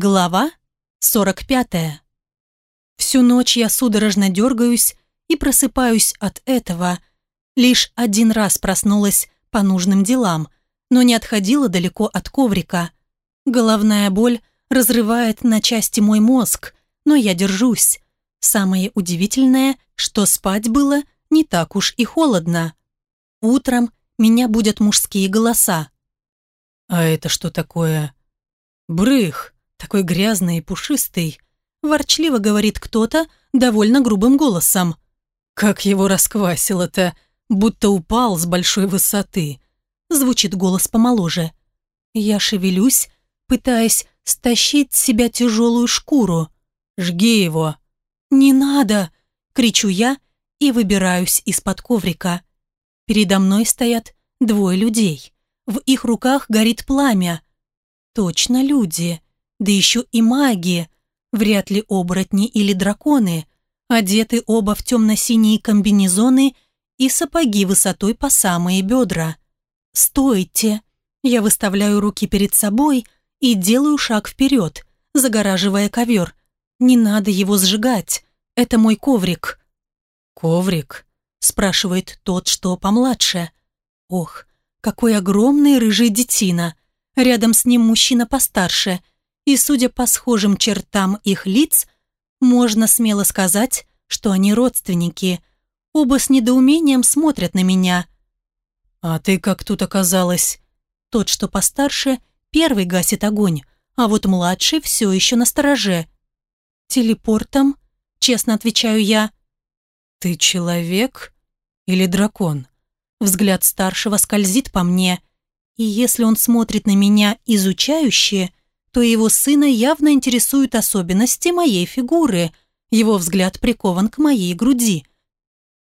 Глава 45. Всю ночь я судорожно дергаюсь и просыпаюсь от этого. Лишь один раз проснулась по нужным делам, но не отходила далеко от коврика. Головная боль разрывает на части мой мозг, но я держусь. Самое удивительное, что спать было не так уж и холодно. Утром меня будят мужские голоса. «А это что такое?» «Брых!» такой грязный и пушистый. Ворчливо говорит кто-то довольно грубым голосом. «Как его расквасило-то! Будто упал с большой высоты!» Звучит голос помоложе. Я шевелюсь, пытаясь стащить с себя тяжелую шкуру. «Жги его!» «Не надо!» — кричу я и выбираюсь из-под коврика. Передо мной стоят двое людей. В их руках горит пламя. Точно люди да еще и магия. Вряд ли оборотни или драконы. Одеты оба в темно-синие комбинезоны и сапоги высотой по самые бедра. «Стойте!» Я выставляю руки перед собой и делаю шаг вперед, загораживая ковер. «Не надо его сжигать. Это мой коврик». «Коврик?» – спрашивает тот, что помладше. «Ох, какой огромный рыжий детина. Рядом с ним мужчина постарше – и, судя по схожим чертам их лиц, можно смело сказать, что они родственники. Оба с недоумением смотрят на меня. «А ты как тут оказалась?» Тот, что постарше, первый гасит огонь, а вот младший все еще на стороже. «Телепортом?» — честно отвечаю я. «Ты человек или дракон?» Взгляд старшего скользит по мне, и если он смотрит на меня изучающе, то его сына явно интересуют особенности моей фигуры. Его взгляд прикован к моей груди.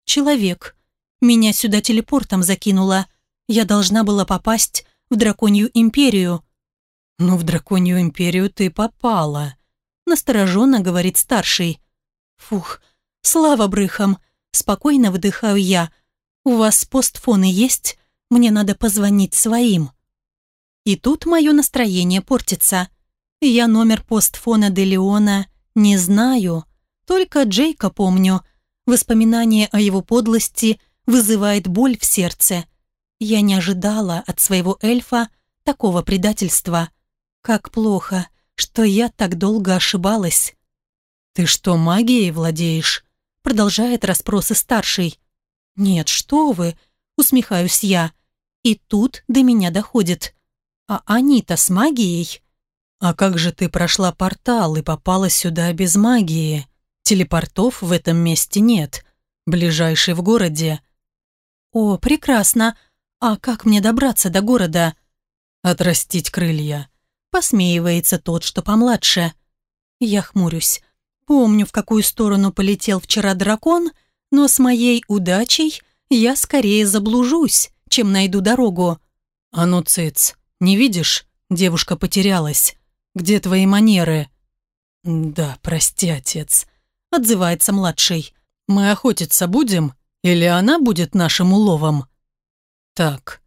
Человек. Меня сюда телепортом закинуло. Я должна была попасть в Драконью Империю. Но в Драконью Империю ты попала. Настороженно говорит старший. Фух, слава брыхам. Спокойно выдыхаю я. У вас постфоны есть? Мне надо позвонить своим. И тут мое настроение портится. Я номер постфона де Леона не знаю, только Джейка помню. Воспоминание о его подлости вызывает боль в сердце. Я не ожидала от своего эльфа такого предательства. Как плохо, что я так долго ошибалась. «Ты что, магией владеешь?» Продолжает расспросы старший. «Нет, что вы!» Усмехаюсь я. И тут до меня доходит. «А они-то с магией?» «А как же ты прошла портал и попала сюда без магии? Телепортов в этом месте нет, ближайший в городе». «О, прекрасно! А как мне добраться до города?» «Отрастить крылья», — посмеивается тот, что помладше. Я хмурюсь. Помню, в какую сторону полетел вчера дракон, но с моей удачей я скорее заблужусь, чем найду дорогу. «А ну, цыц, не видишь? Девушка потерялась». Где твои манеры?» «Да, прости, отец», — отзывается младший. «Мы охотиться будем, или она будет нашим уловом?» «Так,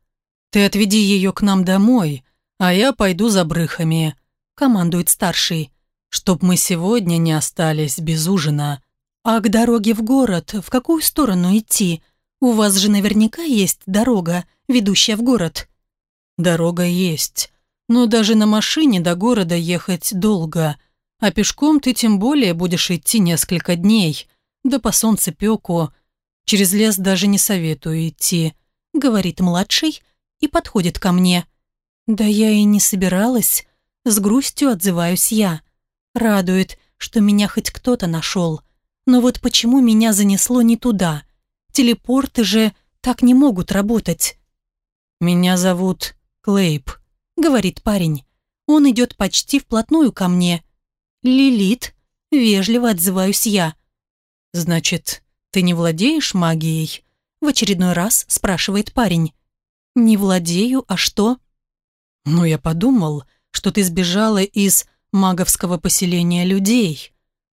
ты отведи ее к нам домой, а я пойду за брыхами», — командует старший, «чтоб мы сегодня не остались без ужина». «А к дороге в город в какую сторону идти? У вас же наверняка есть дорога, ведущая в город». «Дорога есть, но даже на машине до города ехать долго, а пешком ты тем более будешь идти несколько дней, да по солнце пеку. Через лес даже не советую идти», — говорит младший и подходит ко мне. «Да я и не собиралась», — с грустью отзываюсь я. Радует, что меня хоть кто-то нашел. Но вот почему меня занесло не туда? Телепорты же так не могут работать. «Меня зовут Клейб», говорит парень. Он идет почти вплотную ко мне. «Лилит?» – вежливо отзываюсь я. «Значит, ты не владеешь магией?» – в очередной раз спрашивает парень. «Не владею, а что?» «Ну, я подумал, что ты сбежала из маговского поселения людей».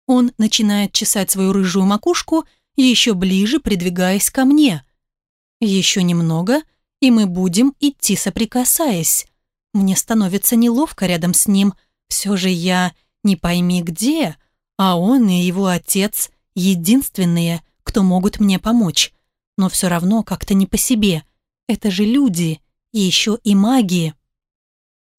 Он начинает чесать свою рыжую макушку, еще ближе придвигаясь ко мне. «Еще немного, и мы будем идти соприкасаясь. Мне становится неловко рядом с ним. Все же я не пойми где, а он и его отец — единственные, кто могут мне помочь. Но все равно как-то не по себе. Это же люди, и еще и магии.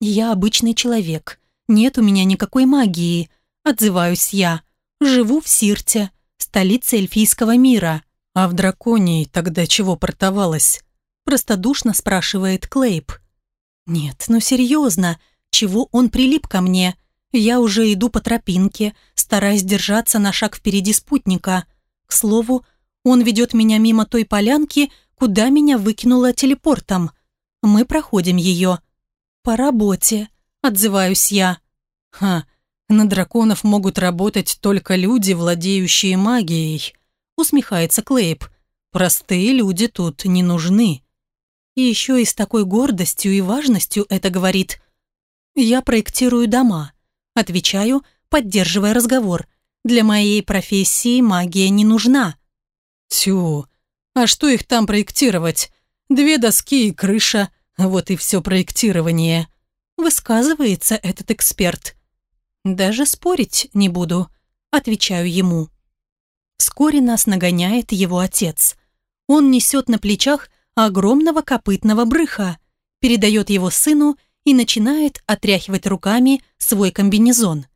Я обычный человек. Нет у меня никакой магии. Отзываюсь я. Живу в Сирте, столице эльфийского мира. А в Драконии тогда чего портовалось? Простодушно спрашивает Клейб. Нет, ну серьезно, чего он прилип ко мне? Я уже иду по тропинке, стараясь держаться на шаг впереди спутника. К слову, он ведет меня мимо той полянки, куда меня выкинуло телепортом. Мы проходим ее. По работе, отзываюсь я. Ха, на драконов могут работать только люди, владеющие магией, усмехается Клейб. Простые люди тут не нужны. И еще и с такой гордостью и важностью это говорит. Я проектирую дома. Отвечаю, поддерживая разговор. Для моей профессии магия не нужна. Тю, а что их там проектировать? Две доски и крыша. Вот и все проектирование. Высказывается этот эксперт. Даже спорить не буду. Отвечаю ему. Вскоре нас нагоняет его отец. Он несет на плечах огромного копытного брыха, передает его сыну и начинает отряхивать руками свой комбинезон.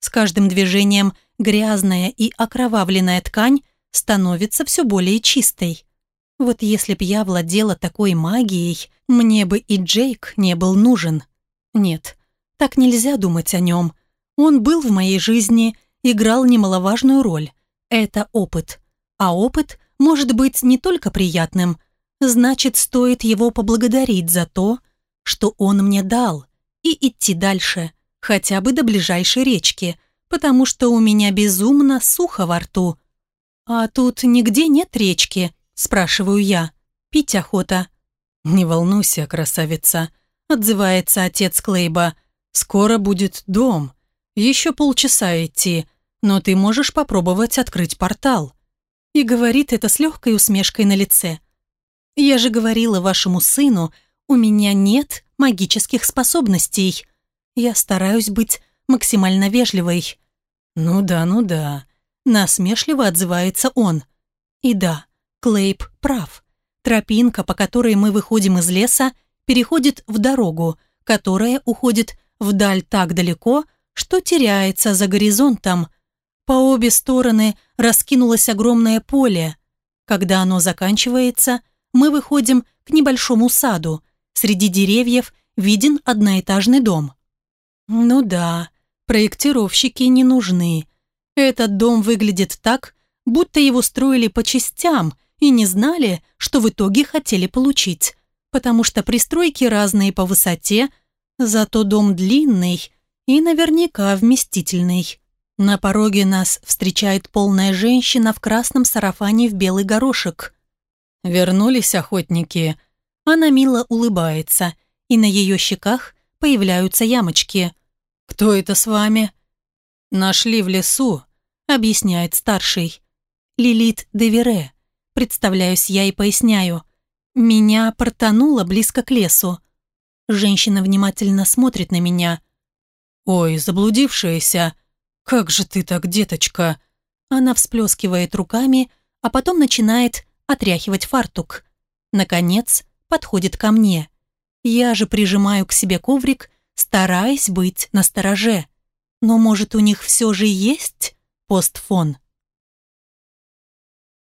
С каждым движением грязная и окровавленная ткань становится все более чистой. Вот если б я владела такой магией, мне бы и Джейк не был нужен. Нет, так нельзя думать о нем. Он был в моей жизни, играл немаловажную роль. Это опыт. А опыт может быть не только приятным, значит, стоит его поблагодарить за то, что он мне дал, и идти дальше, хотя бы до ближайшей речки, потому что у меня безумно сухо во рту. «А тут нигде нет речки?» – спрашиваю я. «Пить охота». «Не волнуйся, красавица», – отзывается отец Клейба. «Скоро будет дом. Еще полчаса идти, но ты можешь попробовать открыть портал». И говорит это с легкой усмешкой на лице. «Я же говорила вашему сыну, у меня нет магических способностей. Я стараюсь быть максимально вежливой». «Ну да, ну да», — насмешливо отзывается он. «И да, Клейп прав. Тропинка, по которой мы выходим из леса, переходит в дорогу, которая уходит вдаль так далеко, что теряется за горизонтом. По обе стороны раскинулось огромное поле. Когда оно заканчивается — мы выходим к небольшому саду. Среди деревьев виден одноэтажный дом. Ну да, проектировщики не нужны. Этот дом выглядит так, будто его строили по частям и не знали, что в итоге хотели получить, потому что пристройки разные по высоте, зато дом длинный и наверняка вместительный. На пороге нас встречает полная женщина в красном сарафане в белый горошек. Вернулись охотники. Она мило улыбается, и на ее щеках появляются ямочки. «Кто это с вами?» «Нашли в лесу», — объясняет старший. «Лилит Девере», — представляюсь я и поясняю. «Меня портануло близко к лесу». Женщина внимательно смотрит на меня. «Ой, заблудившаяся! Как же ты так, деточка!» Она всплескивает руками, а потом начинает отряхивать фартук. Наконец, подходит ко мне. Я же прижимаю к себе коврик, стараясь быть настороже. Но, может, у них все же есть постфон?